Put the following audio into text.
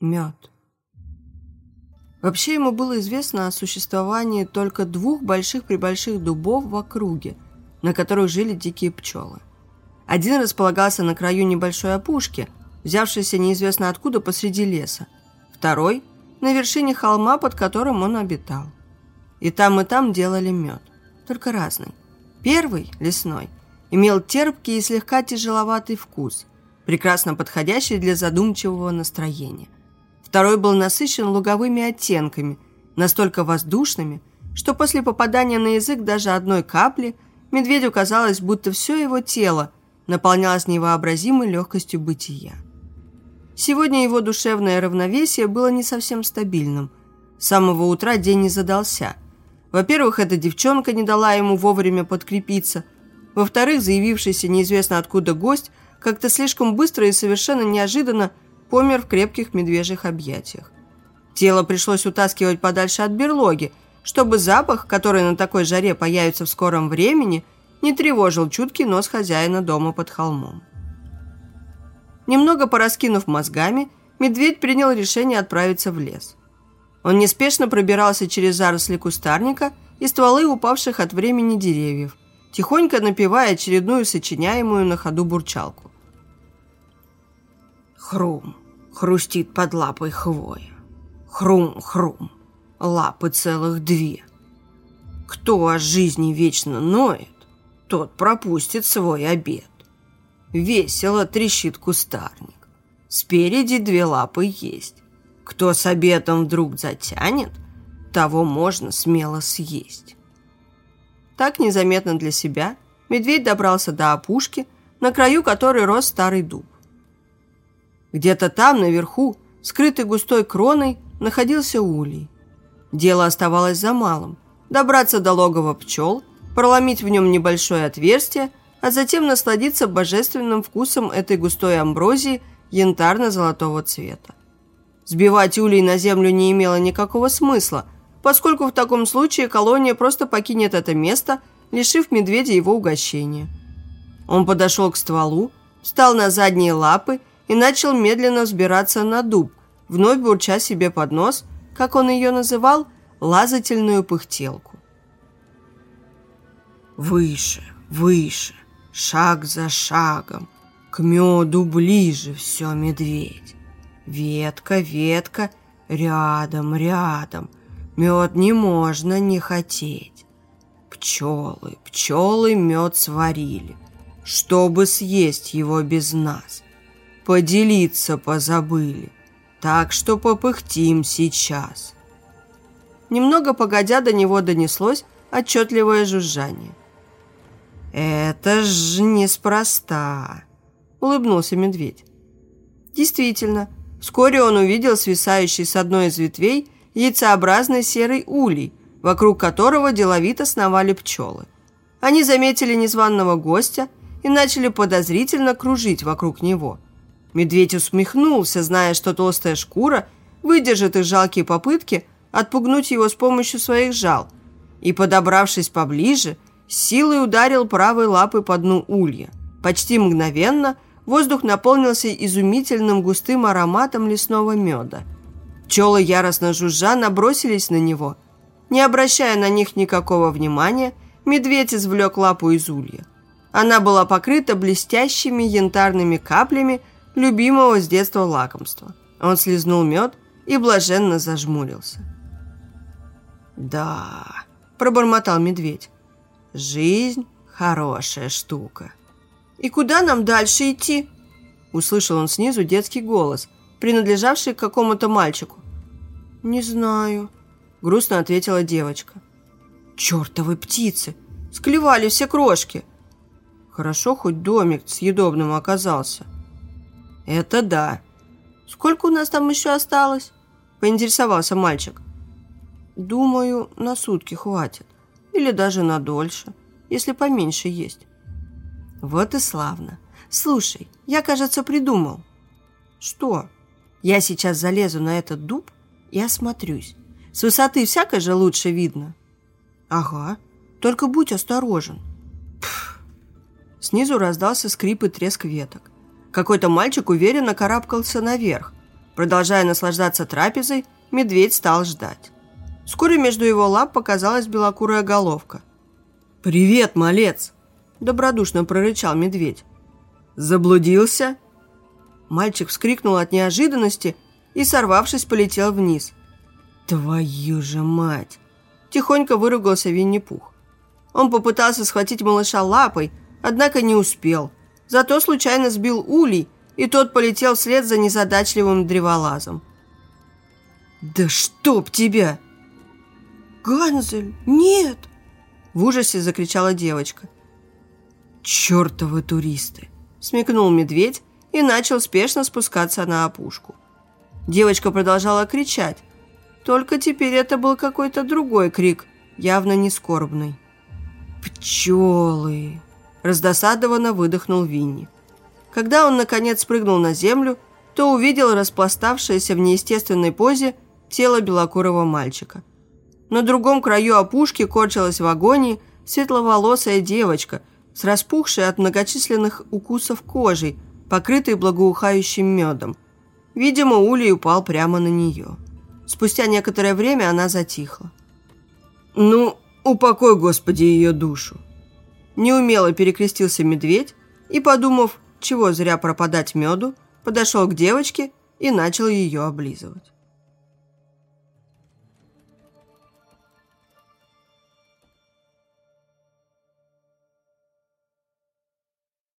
Мед. Вообще ему было известно о существовании только двух больших-пребольших дубов в округе, на которых жили дикие пчелы. Один располагался на краю небольшой опушки, взявшейся неизвестно откуда посреди леса. Второй – на вершине холма, под которым он обитал. И там, и там делали мед, только разный. Первый, лесной, имел терпкий и слегка тяжеловатый вкус, прекрасно подходящий для задумчивого настроения. Второй был насыщен луговыми оттенками, настолько воздушными, что после попадания на язык даже одной капли медведю казалось, будто все его тело наполнялось невообразимой легкостью бытия. Сегодня его душевное равновесие было не совсем стабильным. С самого утра день не задался. Во-первых, эта девчонка не дала ему вовремя подкрепиться. Во-вторых, заявившийся неизвестно откуда гость как-то слишком быстро и совершенно неожиданно помер в крепких медвежьих объятиях. Тело пришлось утаскивать подальше от берлоги, чтобы запах, который на такой жаре появится в скором времени, не тревожил чуткий нос хозяина дома под холмом. Немного пораскинув мозгами, медведь принял решение отправиться в лес. Он неспешно пробирался через заросли кустарника и стволы упавших от времени деревьев, тихонько напевая очередную сочиняемую на ходу бурчалку. Хрум, хрустит под лапой хвоя. Хрум-хрум, лапы целых две. Кто о жизни вечно ноет, тот пропустит свой обед. Весело трещит кустарник. Спереди две лапы есть. Кто с обедом вдруг затянет, того можно смело съесть. Так незаметно для себя медведь добрался до опушки, на краю которой рос старый дуб. Где-то там, наверху, скрытый густой кроной, находился улей. Дело оставалось за малым – добраться до логова пчел, проломить в нем небольшое отверстие, а затем насладиться божественным вкусом этой густой амброзии янтарно-золотого цвета. Сбивать улей на землю не имело никакого смысла, поскольку в таком случае колония просто покинет это место, лишив медведя его угощения. Он подошел к стволу, встал на задние лапы и начал медленно взбираться на дуб, вновь бурча себе под нос, как он ее называл, лазательную пыхтелку. Выше, выше, шаг за шагом, к меду ближе все медведь. Ветка, ветка, рядом, рядом, мед не можно не хотеть. Пчелы, пчелы мед сварили, чтобы съесть его без нас поделиться позабыли, так что попыхтим сейчас». Немного погодя до него донеслось отчетливое жужжание. «Это ж неспроста», — улыбнулся медведь. Действительно, вскоре он увидел свисающий с одной из ветвей яйцеобразный серый улей, вокруг которого деловито сновали пчелы. Они заметили незваного гостя и начали подозрительно кружить вокруг него — Медведь усмехнулся, зная, что толстая шкура выдержит их жалкие попытки отпугнуть его с помощью своих жал, и, подобравшись поближе, силой ударил правой лапой по дну улья. Почти мгновенно воздух наполнился изумительным густым ароматом лесного меда. Пчелы, яростно жужжа, набросились на него. Не обращая на них никакого внимания, медведь извлек лапу из улья. Она была покрыта блестящими янтарными каплями, любимого с детства лакомства. Он слезнул мед и блаженно зажмурился. «Да», – пробормотал медведь, – «жизнь – хорошая штука». «И куда нам дальше идти?» – услышал он снизу детский голос, принадлежавший к какому-то мальчику. «Не знаю», – грустно ответила девочка. «Чертовы птицы! Склевали все крошки!» Хорошо, хоть домик съедобным оказался. «Это да. Сколько у нас там еще осталось?» – поинтересовался мальчик. «Думаю, на сутки хватит. Или даже на дольше, если поменьше есть». «Вот и славно. Слушай, я, кажется, придумал». «Что?» «Я сейчас залезу на этот дуб и осмотрюсь. С высоты всяко же лучше видно». «Ага, только будь осторожен». Пф. Снизу раздался скрип и треск веток. Какой-то мальчик уверенно карабкался наверх. Продолжая наслаждаться трапезой, медведь стал ждать. Вскоре между его лап показалась белокурая головка. «Привет, малец!» – добродушно прорычал медведь. «Заблудился?» Мальчик вскрикнул от неожиданности и, сорвавшись, полетел вниз. «Твою же мать!» – тихонько выругался Винни-Пух. Он попытался схватить малыша лапой, однако не успел. Зато случайно сбил улей, и тот полетел вслед за незадачливым древолазом. «Да чтоб тебя!» «Ганзель, нет!» В ужасе закричала девочка. «Чертовы туристы!» Смекнул медведь и начал спешно спускаться на опушку. Девочка продолжала кричать, только теперь это был какой-то другой крик, явно не скорбный. «Пчелы!» – раздосадованно выдохнул Винни. Когда он, наконец, спрыгнул на землю, то увидел распластавшееся в неестественной позе тело белокурого мальчика. На другом краю опушки корчилась в агонии светловолосая девочка с распухшей от многочисленных укусов кожей, покрытой благоухающим медом. Видимо, улей упал прямо на нее. Спустя некоторое время она затихла. «Ну, упокой, Господи, ее душу!» Неумело перекрестился медведь и, подумав, чего зря пропадать меду, подошел к девочке и начал ее облизывать.